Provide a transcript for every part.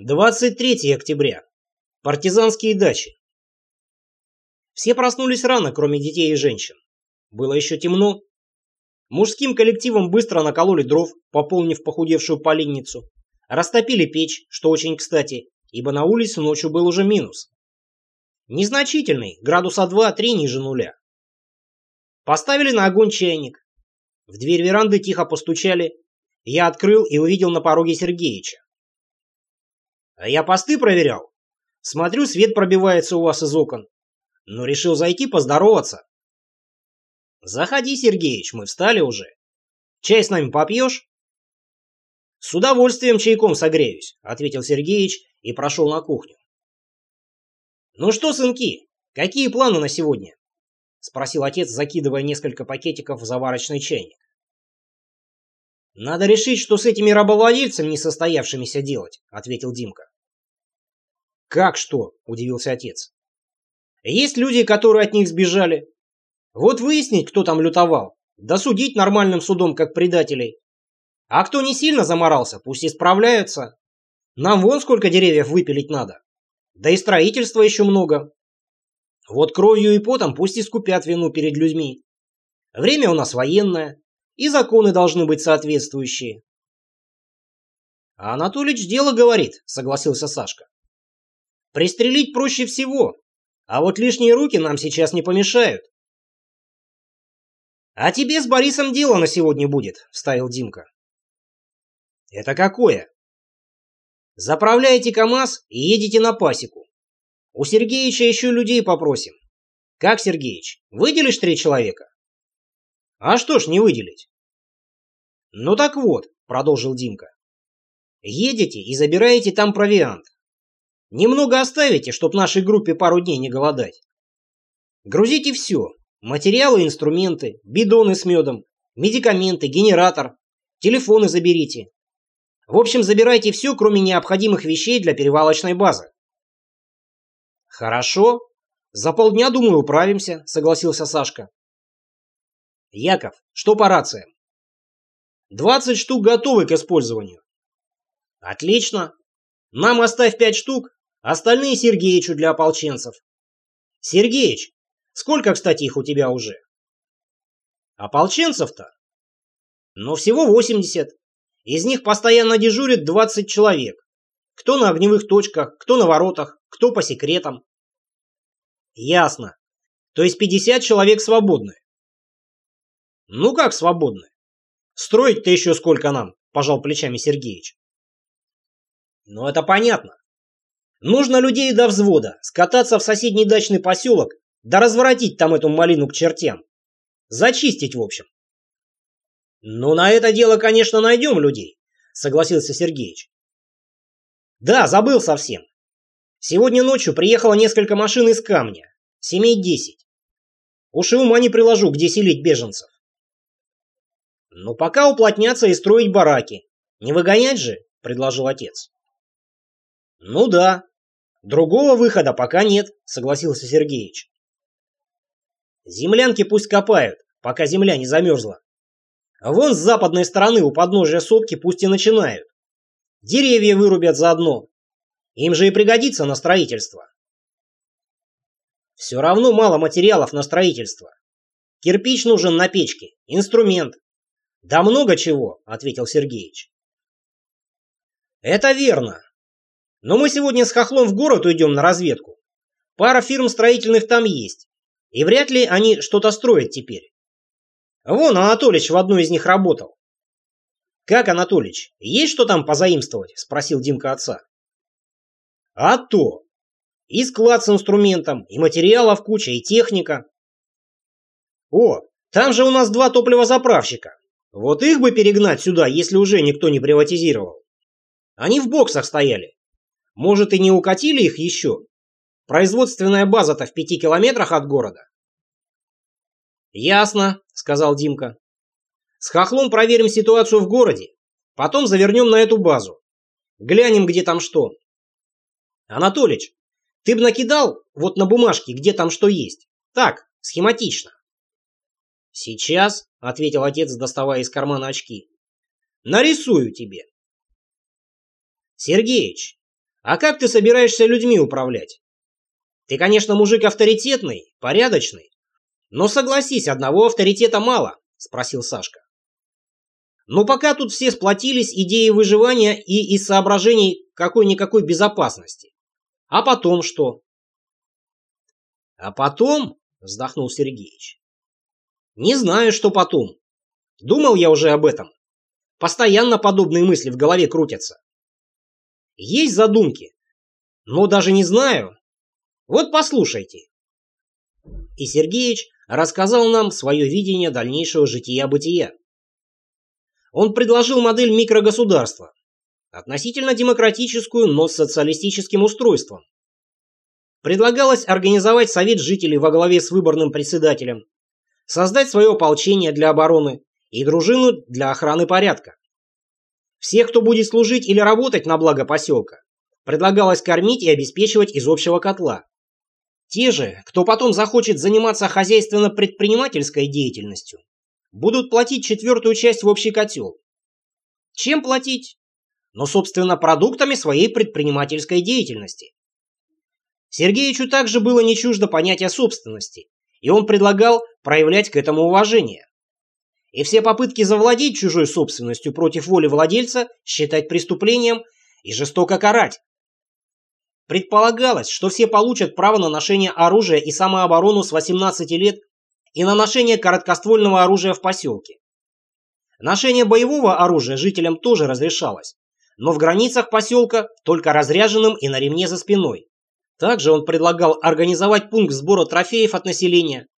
23 октября. Партизанские дачи. Все проснулись рано, кроме детей и женщин. Было еще темно. Мужским коллективом быстро накололи дров, пополнив похудевшую поленницу. Растопили печь, что очень кстати, ибо на улице ночью был уже минус. Незначительный, градуса 2-3 ниже нуля. Поставили на огонь чайник. В дверь веранды тихо постучали. Я открыл и увидел на пороге Сергеича. А я посты проверял. Смотрю, свет пробивается у вас из окон. Но решил зайти поздороваться. Заходи, Сергеич, мы встали уже. Чай с нами попьешь? С удовольствием чайком согреюсь, ответил Сергеич и прошел на кухню. Ну что, сынки, какие планы на сегодня? Спросил отец, закидывая несколько пакетиков в заварочный чайник. «Надо решить, что с этими рабовладельцами несостоявшимися делать», — ответил Димка. «Как что?» – удивился отец. «Есть люди, которые от них сбежали. Вот выяснить, кто там лютовал, досудить нормальным судом как предателей. А кто не сильно заморался, пусть исправляются. Нам вон сколько деревьев выпилить надо. Да и строительства еще много. Вот кровью и потом пусть искупят вину перед людьми. Время у нас военное, и законы должны быть соответствующие. Анатолич дело говорит, согласился Сашка. Пристрелить проще всего, а вот лишние руки нам сейчас не помешают. «А тебе с Борисом дело на сегодня будет», — вставил Димка. «Это какое?» «Заправляете КамАЗ и едете на пасеку. У Сергеича еще людей попросим. Как, Сергеич, выделишь три человека?» «А что ж не выделить?» «Ну так вот», — продолжил Димка. «Едете и забираете там провиант. Немного оставите, чтоб нашей группе пару дней не голодать. Грузите все. Материалы, инструменты, бидоны с медом, медикаменты, генератор, телефоны заберите. В общем, забирайте все, кроме необходимых вещей для перевалочной базы. Хорошо. За полдня, думаю, управимся, согласился Сашка. Яков, что по рациям? 20 штук готовы к использованию. Отлично. Нам оставь 5 штук, Остальные Сергеичу для ополченцев. Сергеич, сколько, кстати, их у тебя уже? Ополченцев-то? Ну, всего 80. Из них постоянно дежурит 20 человек. Кто на огневых точках, кто на воротах, кто по секретам. Ясно. То есть 50 человек свободны. Ну как свободны? Строить-то еще сколько нам, пожал плечами Сергеич. Ну это понятно. Нужно людей до взвода, скататься в соседний дачный поселок, да разворотить там эту малину к чертям. Зачистить, в общем. Ну, на это дело, конечно, найдем людей, согласился Сергеич. Да, забыл совсем. Сегодня ночью приехало несколько машин из камня. Семей десять. Уж и ума не приложу, где селить беженцев. Ну, пока уплотняться и строить бараки. Не выгонять же, предложил отец. Ну да, Другого выхода пока нет, согласился Сергеич. Землянки пусть копают, пока земля не замерзла. Вон с западной стороны у подножия сопки пусть и начинают. Деревья вырубят заодно. Им же и пригодится на строительство. Все равно мало материалов на строительство. Кирпич нужен на печке, инструмент. Да много чего, ответил Сергеич. Это верно, но мы сегодня с Хохлом в город уйдем на разведку. Пара фирм строительных там есть. И вряд ли они что-то строят теперь. Вон Анатолич в одной из них работал. «Как, Анатолич, есть что там позаимствовать?» – спросил Димка отца. «А то! И склад с инструментом, и материалов куча, и техника. О, там же у нас два топливозаправщика. Вот их бы перегнать сюда, если уже никто не приватизировал. Они в боксах стояли. Может, и не укатили их еще? Производственная база-то в пяти километрах от города. Ясно, сказал Димка. С Хохлом проверим ситуацию в городе. Потом завернем на эту базу. Глянем, где там что. Анатолич, ты бы накидал вот на бумажке, где там что есть. Так, схематично. Сейчас, ответил отец, доставая из кармана очки. Нарисую тебе. Сергеич, А как ты собираешься людьми управлять? Ты, конечно, мужик авторитетный, порядочный, но согласись, одного авторитета мало, спросил Сашка. Но пока тут все сплотились идеей выживания и из соображений какой-никакой безопасности. А потом что? А потом, вздохнул Сергеич. Не знаю, что потом. Думал я уже об этом. Постоянно подобные мысли в голове крутятся. Есть задумки, но даже не знаю. Вот послушайте. И Сергеич рассказал нам свое видение дальнейшего жития-бытия. Он предложил модель микрогосударства, относительно демократическую, но с социалистическим устройством. Предлагалось организовать совет жителей во главе с выборным председателем, создать свое ополчение для обороны и дружину для охраны порядка. Всех, кто будет служить или работать на благо поселка, предлагалось кормить и обеспечивать из общего котла. Те же, кто потом захочет заниматься хозяйственно-предпринимательской деятельностью, будут платить четвертую часть в общий котел. Чем платить? Но, собственно, продуктами своей предпринимательской деятельности. Сергеичу также было не чуждо понятие собственности, и он предлагал проявлять к этому уважение. И все попытки завладеть чужой собственностью против воли владельца считать преступлением и жестоко карать. Предполагалось, что все получат право на ношение оружия и самооборону с 18 лет и на ношение короткоствольного оружия в поселке. Ношение боевого оружия жителям тоже разрешалось, но в границах поселка только разряженным и на ремне за спиной. Также он предлагал организовать пункт сбора трофеев от населения.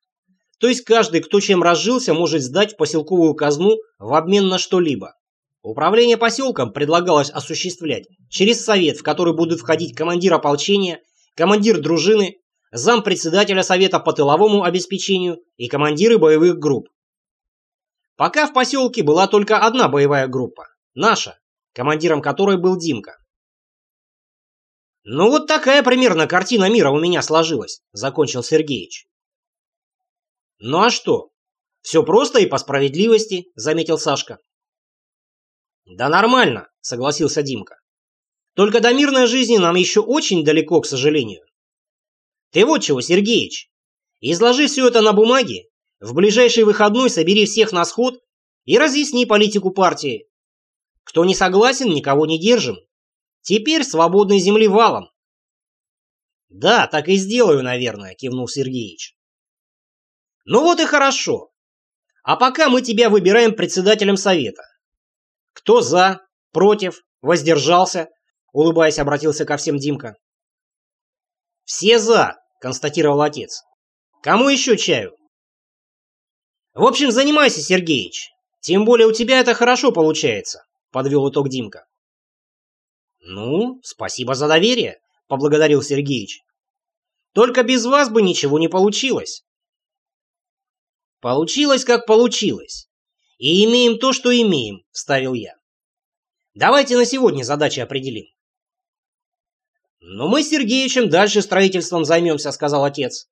То есть каждый, кто чем разжился, может сдать в поселковую казну в обмен на что-либо. Управление поселком предлагалось осуществлять через совет, в который будут входить командир ополчения, командир дружины, зам председателя совета по тыловому обеспечению и командиры боевых групп. Пока в поселке была только одна боевая группа, наша, командиром которой был Димка. «Ну вот такая примерно картина мира у меня сложилась», — закончил Сергеич. «Ну а что? Все просто и по справедливости», — заметил Сашка. «Да нормально», — согласился Димка. «Только до мирной жизни нам еще очень далеко, к сожалению. Ты вот чего, Сергеич, изложи все это на бумаге, в ближайший выходной собери всех на сход и разъясни политику партии. Кто не согласен, никого не держим. Теперь свободной земли валом. Да, так и сделаю, наверное, кивнул Сергеич. Ну вот и хорошо. А пока мы тебя выбираем председателем совета. Кто за, против, воздержался, улыбаясь, обратился ко всем Димка. Все за, констатировал отец. Кому еще чаю? В общем, занимайся, Сергеич. Тем более у тебя это хорошо получается, подвел итог Димка. «Ну, спасибо за доверие», — поблагодарил Сергеич. «Только без вас бы ничего не получилось». «Получилось, как получилось. И имеем то, что имеем», — вставил я. «Давайте на сегодня задачи определим». «Но мы с Сергеичем дальше строительством займемся», — сказал отец.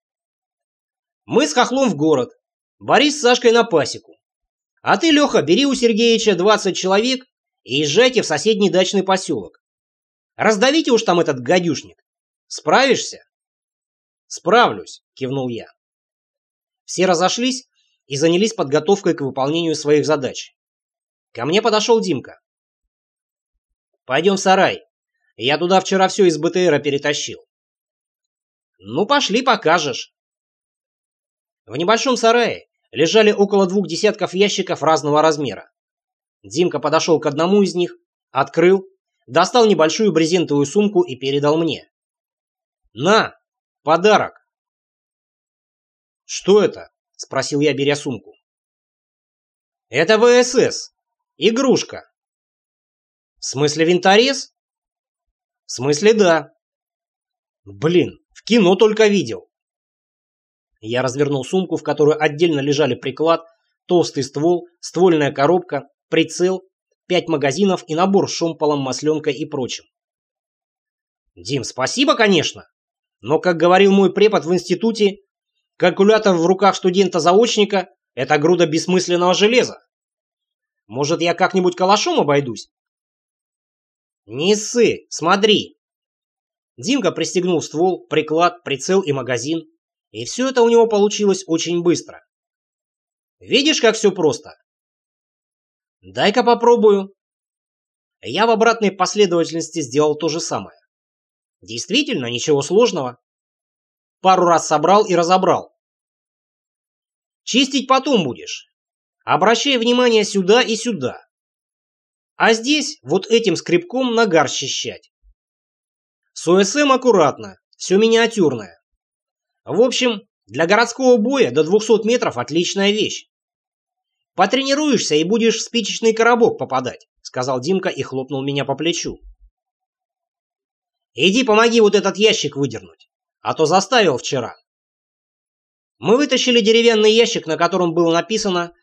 «Мы с Хохлом в город, Борис с Сашкой на пасеку. А ты, Леха, бери у Сергеича 20 человек и езжайте в соседний дачный поселок. Раздавите уж там этот гадюшник. Справишься? Справлюсь, кивнул я. Все разошлись и занялись подготовкой к выполнению своих задач. Ко мне подошел Димка. Пойдем в сарай. Я туда вчера все из БТРа перетащил. Ну, пошли, покажешь. В небольшом сарае лежали около двух десятков ящиков разного размера. Димка подошел к одному из них, открыл достал небольшую брезентовую сумку и передал мне. «На, подарок!» «Что это?» – спросил я, беря сумку. «Это ВСС. Игрушка». «В смысле винторез?» «В смысле да». «Блин, в кино только видел». Я развернул сумку, в которой отдельно лежали приклад, толстый ствол, ствольная коробка, прицел пять магазинов и набор с шомполом, масленкой и прочим. Дим, спасибо, конечно. Но, как говорил мой препод в институте, калькулятор в руках студента-заочника – это груда бессмысленного железа. Может, я как-нибудь калашом обойдусь? Не ссы, смотри. Димка пристегнул ствол, приклад, прицел и магазин. И все это у него получилось очень быстро. Видишь, как все просто? Дай-ка попробую. Я в обратной последовательности сделал то же самое. Действительно, ничего сложного. Пару раз собрал и разобрал. Чистить потом будешь. Обращай внимание сюда и сюда. А здесь вот этим скребком нагар счищать. С ОСМ аккуратно, все миниатюрное. В общем, для городского боя до 200 метров отличная вещь. Потренируешься и будешь в спичечный коробок попадать, сказал Димка и хлопнул меня по плечу. Иди помоги вот этот ящик выдернуть, а то заставил вчера. Мы вытащили деревянный ящик, на котором было написано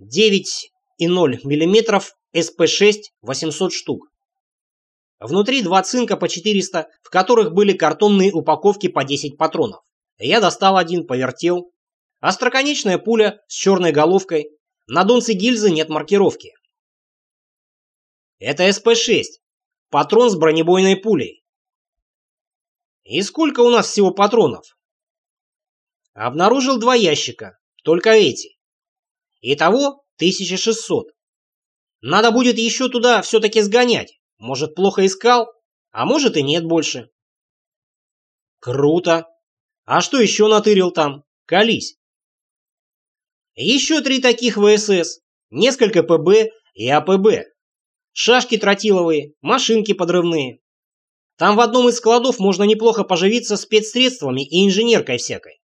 9,0 мм СП-6 800 штук. Внутри два цинка по 400, в которых были картонные упаковки по 10 патронов. Я достал один, повертел. Остроконечная пуля с черной головкой. На донце гильзы нет маркировки. Это СП-6. Патрон с бронебойной пулей. И сколько у нас всего патронов? Обнаружил два ящика. Только эти. Итого 1600. Надо будет еще туда все-таки сгонять. Может, плохо искал, а может и нет больше. Круто. А что еще натырил там? Колись. Еще три таких ВСС, несколько ПБ и АПБ. Шашки тротиловые, машинки подрывные. Там в одном из складов можно неплохо поживиться спецсредствами и инженеркой всякой.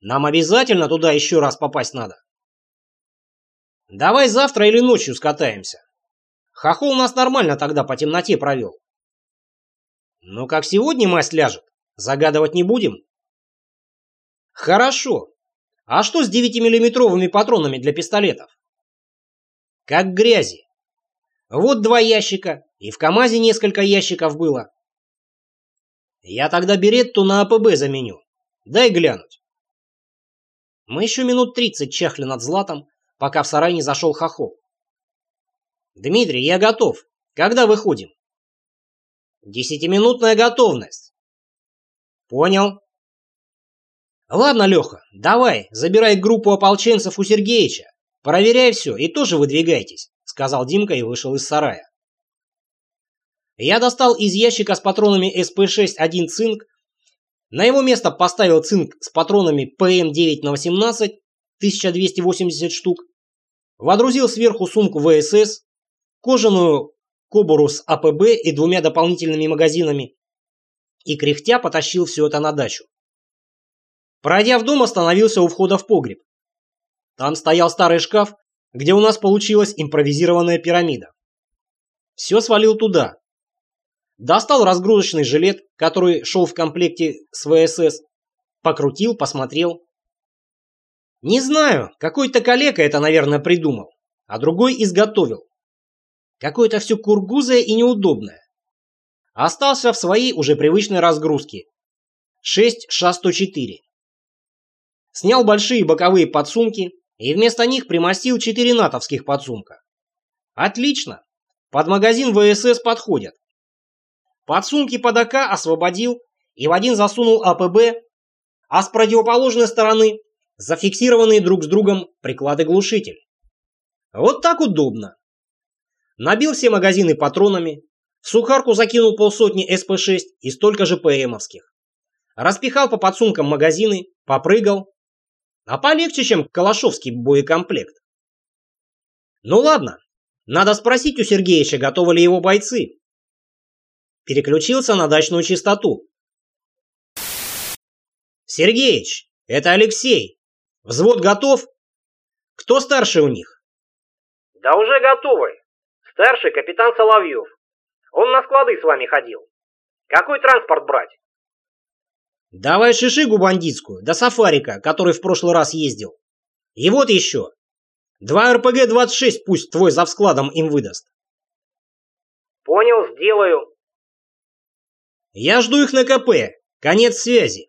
Нам обязательно туда еще раз попасть надо. Давай завтра или ночью скатаемся. Хохол нас нормально тогда по темноте провел. Ну как сегодня масть ляжет, загадывать не будем? Хорошо. А что с 9-миллиметровыми патронами для пистолетов? Как грязи. Вот два ящика, и в КамАЗе несколько ящиков было. Я тогда беретту на АПБ заменю. Дай глянуть. Мы еще минут тридцать чахли над златом, пока в сарай не зашел хохол. «Дмитрий, я готов. Когда выходим?» «Десятиминутная готовность». «Понял». «Ладно, Леха, давай, забирай группу ополченцев у Сергеича. Проверяй все и тоже выдвигайтесь», — сказал Димка и вышел из сарая. Я достал из ящика с патронами СП-6 один цинк, на его место поставил цинк с патронами ПМ-9 на 18, 1280 штук, водрузил сверху сумку ВСС, кожаную кобуру с АПБ и двумя дополнительными магазинами и кряхтя потащил все это на дачу. Пройдя в дом, остановился у входа в погреб. Там стоял старый шкаф, где у нас получилась импровизированная пирамида. Все свалил туда. Достал разгрузочный жилет, который шел в комплекте с ВСС, покрутил, посмотрел. Не знаю, какой-то калека это, наверное, придумал, а другой изготовил. Какое-то все кургузое и неудобное. Остался в своей уже привычной разгрузке. 6 ША-104. Снял большие боковые подсумки и вместо них примостил 4 натовских подсумка. Отлично. Под магазин ВСС подходят. Подсумки под АК освободил и в один засунул АПБ, а с противоположной стороны зафиксированные друг с другом приклады-глушитель. Вот так удобно. Набил все магазины патронами, в сухарку закинул полсотни СП-6 и столько же ПМовских. Распихал по подсумкам магазины, попрыгал. А полегче, чем калашовский боекомплект. Ну ладно, надо спросить у Сергеича, готовы ли его бойцы. Переключился на дачную частоту. Сергеич, это Алексей. Взвод готов? Кто старше у них? Да уже готовы. Старший капитан Соловьев. Он на склады с вами ходил. Какой транспорт брать? Давай шишигу бандитскую, до сафарика, который в прошлый раз ездил. И вот еще. Два РПГ-26 пусть твой завскладом им выдаст. Понял, сделаю. Я жду их на КП. Конец связи.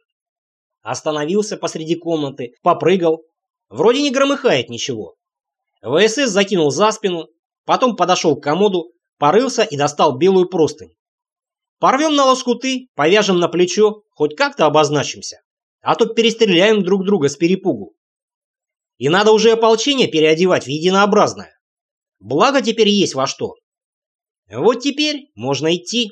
Остановился посреди комнаты, попрыгал. Вроде не громыхает ничего. ВСС закинул за спину, Потом подошел к комоду, порылся и достал белую простынь. Порвем на лоскуты, повяжем на плечо, хоть как-то обозначимся. А то перестреляем друг друга с перепугу. И надо уже ополчение переодевать в единообразное. Благо теперь есть во что. Вот теперь можно идти.